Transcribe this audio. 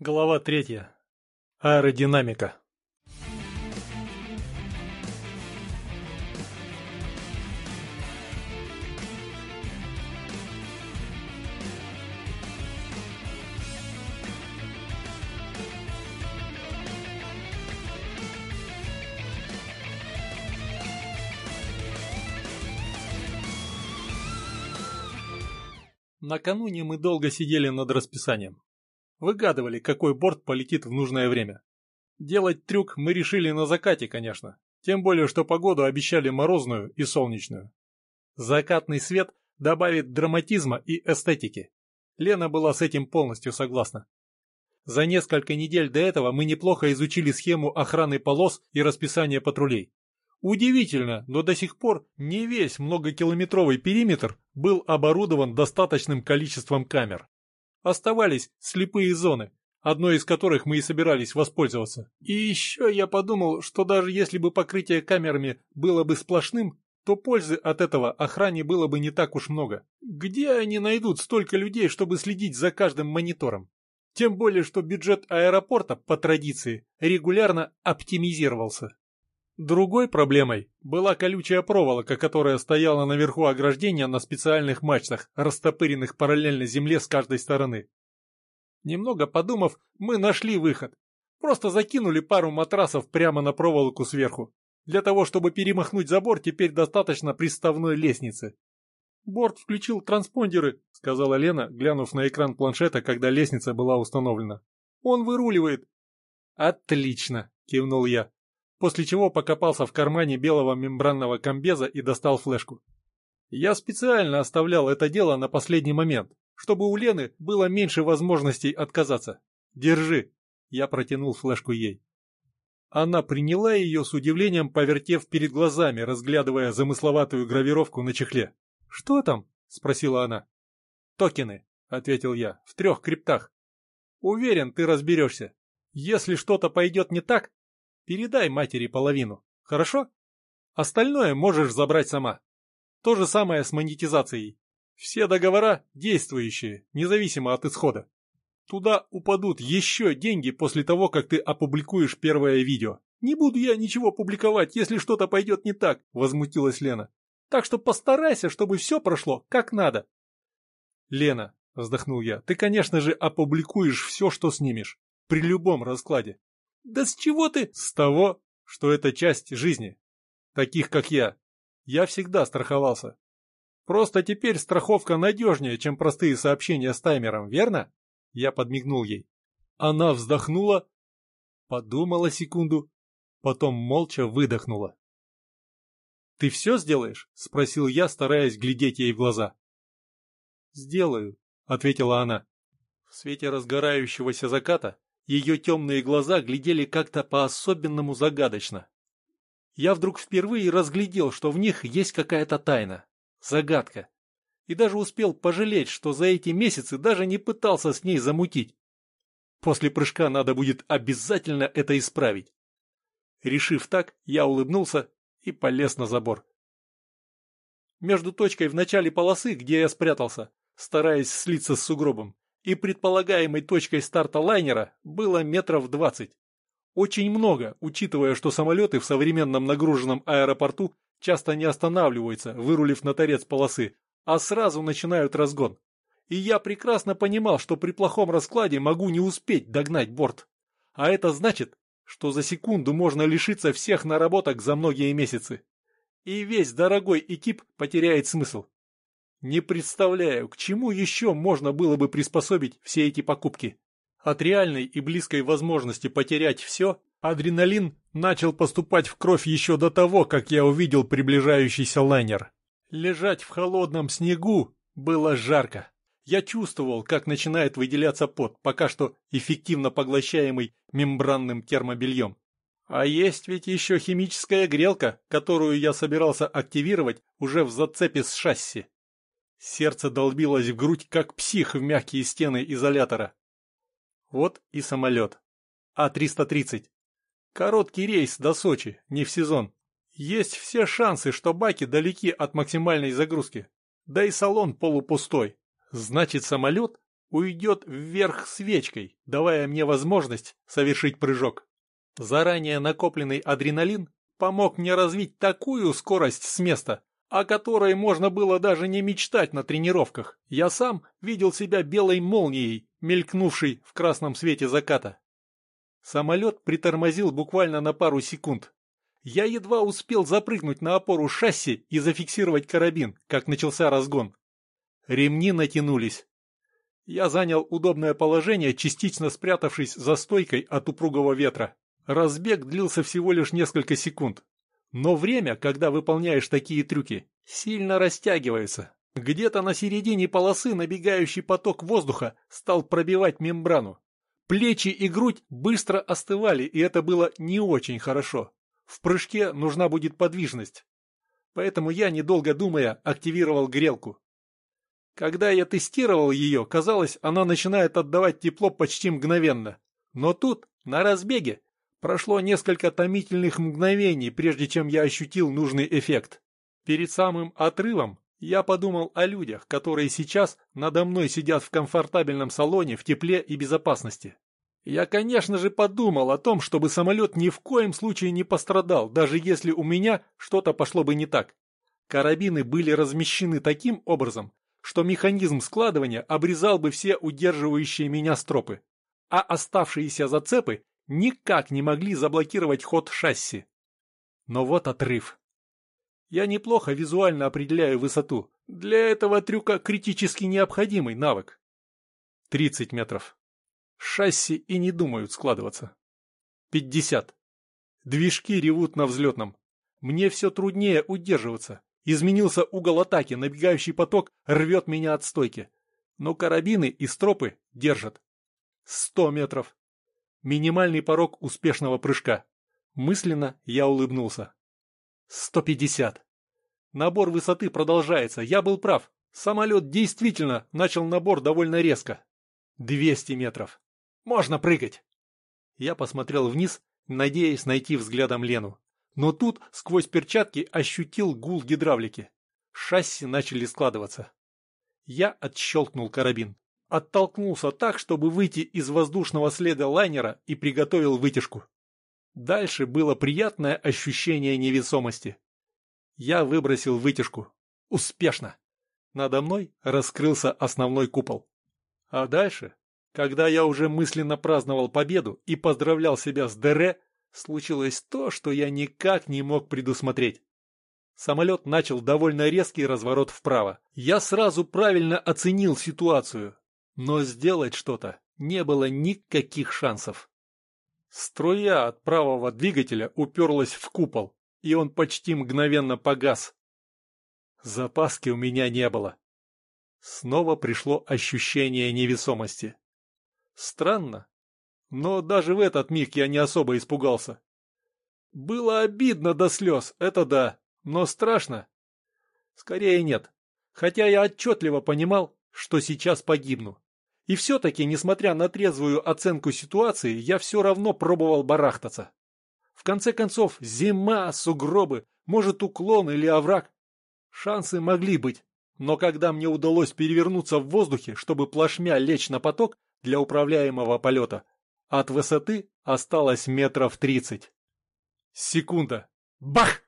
Глава третья. Аэродинамика. Накануне мы долго сидели над расписанием. Выгадывали, какой борт полетит в нужное время. Делать трюк мы решили на закате, конечно. Тем более, что погоду обещали морозную и солнечную. Закатный свет добавит драматизма и эстетики. Лена была с этим полностью согласна. За несколько недель до этого мы неплохо изучили схему охраны полос и расписание патрулей. Удивительно, но до сих пор не весь многокилометровый периметр был оборудован достаточным количеством камер. Оставались слепые зоны, одной из которых мы и собирались воспользоваться. И еще я подумал, что даже если бы покрытие камерами было бы сплошным, то пользы от этого охране было бы не так уж много. Где они найдут столько людей, чтобы следить за каждым монитором? Тем более, что бюджет аэропорта, по традиции, регулярно оптимизировался. Другой проблемой была колючая проволока, которая стояла наверху ограждения на специальных мачтах, растопыренных параллельно земле с каждой стороны. Немного подумав, мы нашли выход. Просто закинули пару матрасов прямо на проволоку сверху. Для того, чтобы перемахнуть забор, теперь достаточно приставной лестницы. «Борт включил транспондеры», — сказала Лена, глянув на экран планшета, когда лестница была установлена. «Он выруливает». «Отлично», — кивнул я после чего покопался в кармане белого мембранного комбеза и достал флешку. Я специально оставлял это дело на последний момент, чтобы у Лены было меньше возможностей отказаться. «Держи!» Я протянул флешку ей. Она приняла ее с удивлением, повертев перед глазами, разглядывая замысловатую гравировку на чехле. «Что там?» — спросила она. «Токены», — ответил я, — «в трех криптах. Уверен, ты разберешься. Если что-то пойдет не так, Передай матери половину, хорошо? Остальное можешь забрать сама. То же самое с монетизацией. Все договора действующие, независимо от исхода. Туда упадут еще деньги после того, как ты опубликуешь первое видео. Не буду я ничего публиковать, если что-то пойдет не так, возмутилась Лена. Так что постарайся, чтобы все прошло как надо. Лена, вздохнул я, ты, конечно же, опубликуешь все, что снимешь. При любом раскладе. Да с чего ты? С того, что это часть жизни. Таких, как я. Я всегда страховался. Просто теперь страховка надежнее, чем простые сообщения с таймером, верно? Я подмигнул ей. Она вздохнула, подумала секунду, потом молча выдохнула. «Ты все сделаешь?» — спросил я, стараясь глядеть ей в глаза. «Сделаю», — ответила она. В свете разгорающегося заката ее темные глаза глядели как-то по-особенному загадочно. Я вдруг впервые разглядел, что в них есть какая-то тайна, загадка. И даже успел пожалеть, что за эти месяцы даже не пытался с ней замутить. После прыжка надо будет обязательно это исправить. Решив так, я улыбнулся и полез на забор. Между точкой в начале полосы, где я спрятался, стараясь слиться с сугробом, и предполагаемой точкой старта лайнера было метров двадцать. Очень много, учитывая, что самолеты в современном нагруженном аэропорту часто не останавливаются, вырулив на торец полосы, а сразу начинают разгон. И я прекрасно понимал, что при плохом раскладе могу не успеть догнать борт. А это значит, что за секунду можно лишиться всех наработок за многие месяцы. И весь дорогой экип потеряет смысл. Не представляю, к чему еще можно было бы приспособить все эти покупки. От реальной и близкой возможности потерять все, адреналин начал поступать в кровь еще до того, как я увидел приближающийся лайнер. Лежать в холодном снегу было жарко. Я чувствовал, как начинает выделяться пот, пока что эффективно поглощаемый мембранным термобельем. А есть ведь еще химическая грелка, которую я собирался активировать уже в зацепе с шасси. Сердце долбилось в грудь, как псих в мягкие стены изолятора. Вот и самолет. А-330. Короткий рейс до Сочи, не в сезон. Есть все шансы, что баки далеки от максимальной загрузки. Да и салон полупустой. Значит, самолет уйдет вверх свечкой, давая мне возможность совершить прыжок. Заранее накопленный адреналин помог мне развить такую скорость с места, о которой можно было даже не мечтать на тренировках. Я сам видел себя белой молнией, мелькнувшей в красном свете заката. Самолет притормозил буквально на пару секунд. Я едва успел запрыгнуть на опору шасси и зафиксировать карабин, как начался разгон. Ремни натянулись. Я занял удобное положение, частично спрятавшись за стойкой от упругого ветра. Разбег длился всего лишь несколько секунд. Но время, когда выполняешь такие трюки, сильно растягивается. Где-то на середине полосы набегающий поток воздуха стал пробивать мембрану. Плечи и грудь быстро остывали, и это было не очень хорошо. В прыжке нужна будет подвижность. Поэтому я, недолго думая, активировал грелку. Когда я тестировал ее, казалось, она начинает отдавать тепло почти мгновенно. Но тут, на разбеге, Прошло несколько томительных мгновений, прежде чем я ощутил нужный эффект. Перед самым отрывом я подумал о людях, которые сейчас надо мной сидят в комфортабельном салоне в тепле и безопасности. Я, конечно же, подумал о том, чтобы самолет ни в коем случае не пострадал, даже если у меня что-то пошло бы не так. Карабины были размещены таким образом, что механизм складывания обрезал бы все удерживающие меня стропы, а оставшиеся зацепы никак не могли заблокировать ход шасси. Но вот отрыв. Я неплохо визуально определяю высоту. Для этого трюка критически необходимый навык. 30 метров. Шасси и не думают складываться. 50. Движки ревут на взлетном. Мне все труднее удерживаться. Изменился угол атаки, набегающий поток рвет меня от стойки. Но карабины и стропы держат. 100 метров. Минимальный порог успешного прыжка. Мысленно я улыбнулся. 150. Набор высоты продолжается. Я был прав. Самолет действительно начал набор довольно резко. 200 метров. Можно прыгать. Я посмотрел вниз, надеясь найти взглядом Лену. Но тут сквозь перчатки ощутил гул гидравлики. Шасси начали складываться. Я отщелкнул карабин оттолкнулся так, чтобы выйти из воздушного следа лайнера и приготовил вытяжку. Дальше было приятное ощущение невесомости. Я выбросил вытяжку. Успешно. Надо мной раскрылся основной купол. А дальше, когда я уже мысленно праздновал победу и поздравлял себя с ДР, случилось то, что я никак не мог предусмотреть. Самолет начал довольно резкий разворот вправо. Я сразу правильно оценил ситуацию но сделать что-то не было никаких шансов. Струя от правого двигателя уперлась в купол, и он почти мгновенно погас. Запаски у меня не было. Снова пришло ощущение невесомости. Странно, но даже в этот миг я не особо испугался. Было обидно до слез, это да, но страшно. Скорее нет, хотя я отчетливо понимал, что сейчас погибну. И все-таки, несмотря на трезвую оценку ситуации, я все равно пробовал барахтаться. В конце концов, зима, сугробы, может уклон или овраг. Шансы могли быть, но когда мне удалось перевернуться в воздухе, чтобы плашмя лечь на поток для управляемого полета, от высоты осталось метров тридцать. Секунда. Бах!